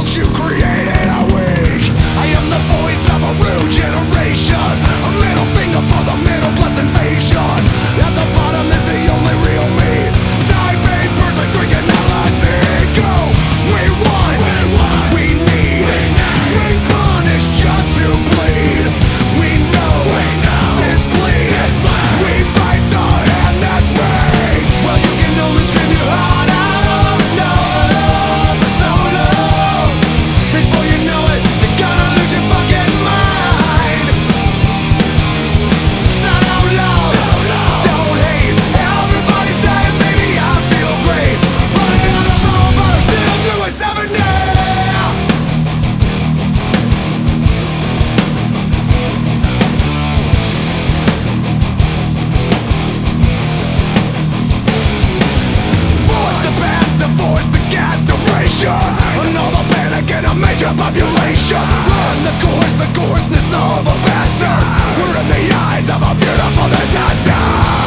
world you create. desperation Another panic in a major population. Run the course, the coarseness of a bastard We're in the eyes of a beautiful disaster.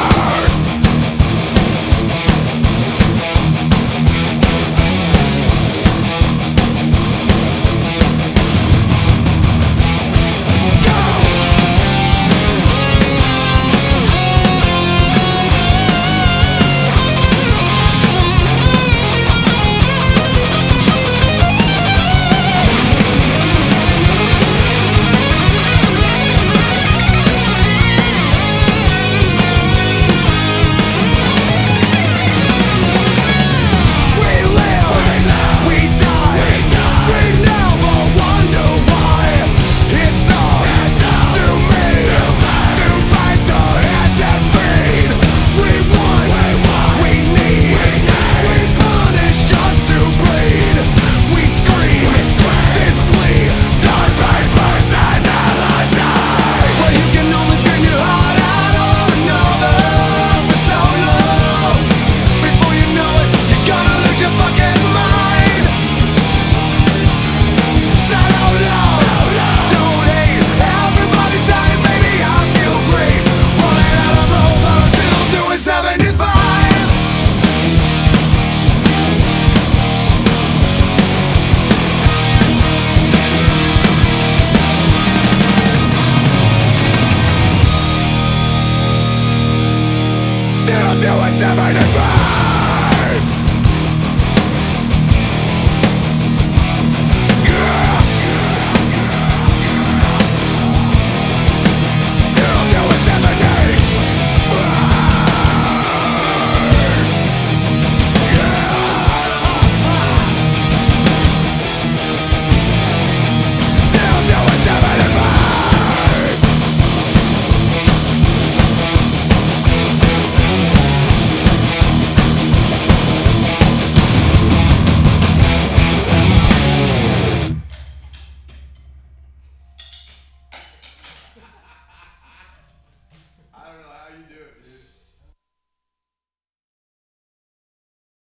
still do us never to divine